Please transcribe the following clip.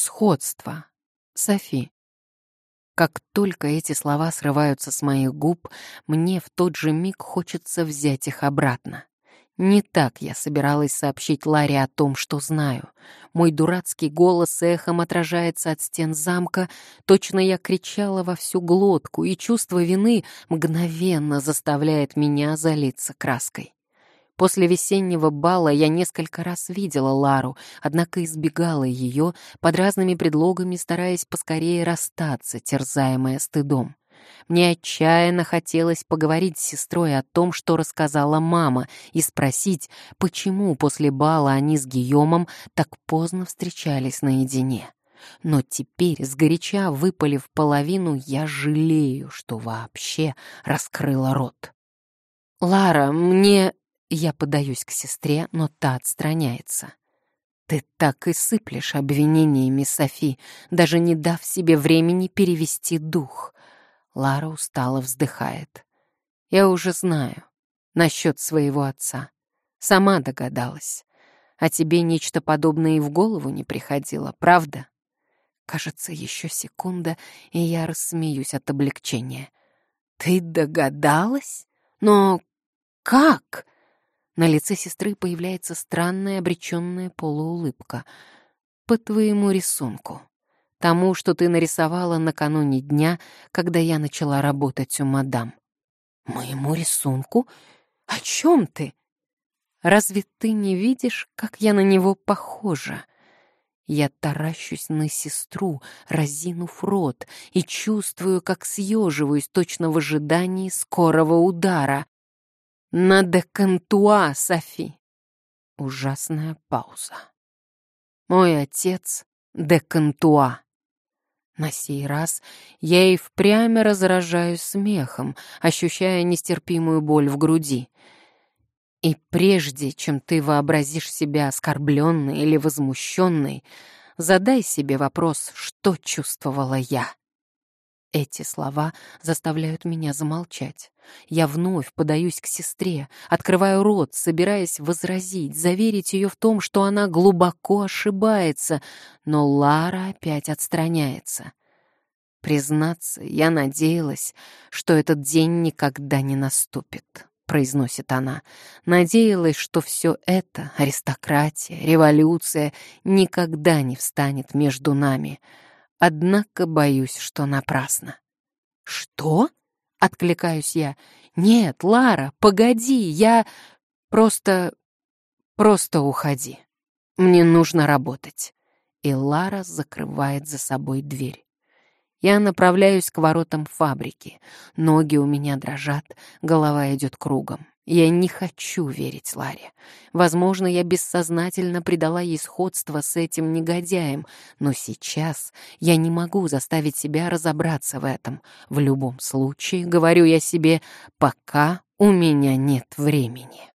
Сходство. Софи. Как только эти слова срываются с моих губ, мне в тот же миг хочется взять их обратно. Не так я собиралась сообщить Ларе о том, что знаю. Мой дурацкий голос эхом отражается от стен замка, точно я кричала во всю глотку, и чувство вины мгновенно заставляет меня залиться краской. После весеннего бала я несколько раз видела Лару, однако избегала ее под разными предлогами, стараясь поскорее расстаться, терзаемая стыдом. Мне отчаянно хотелось поговорить с сестрой о том, что рассказала мама, и спросить, почему после бала они с Гийомом так поздно встречались наедине. Но теперь, сгоряча выпалив половину, я жалею, что вообще раскрыла рот. «Лара, мне...» Я подаюсь к сестре, но та отстраняется. Ты так и сыплешь обвинениями, Софи, даже не дав себе времени перевести дух. Лара устало вздыхает. Я уже знаю. Насчет своего отца. Сама догадалась. А тебе нечто подобное и в голову не приходило, правда? Кажется, еще секунда, и я рассмеюсь от облегчения. Ты догадалась? Но как? На лице сестры появляется странная обреченная полуулыбка. «По твоему рисунку. Тому, что ты нарисовала накануне дня, когда я начала работать у мадам». «Моему рисунку? О чем ты?» «Разве ты не видишь, как я на него похожа?» Я таращусь на сестру, разинув рот, и чувствую, как съеживаюсь точно в ожидании скорого удара. На декантуа, Софи. Ужасная пауза. Мой отец декантуа. На сей раз я и впрямь разражаюсь смехом, ощущая нестерпимую боль в груди. И прежде, чем ты вообразишь себя оскорбленной или возмущенной, задай себе вопрос, что чувствовала я. Эти слова заставляют меня замолчать. Я вновь подаюсь к сестре, открываю рот, собираясь возразить, заверить ее в том, что она глубоко ошибается, но Лара опять отстраняется. «Признаться, я надеялась, что этот день никогда не наступит», — произносит она. «Надеялась, что все это, аристократия, революция, никогда не встанет между нами». Однако боюсь, что напрасно. «Что?» — откликаюсь я. «Нет, Лара, погоди, я... Просто... просто уходи. Мне нужно работать». И Лара закрывает за собой дверь. Я направляюсь к воротам фабрики. Ноги у меня дрожат, голова идет кругом. Я не хочу верить Ларе. Возможно, я бессознательно придала ей сходство с этим негодяем, но сейчас я не могу заставить себя разобраться в этом. В любом случае, говорю я себе, пока у меня нет времени.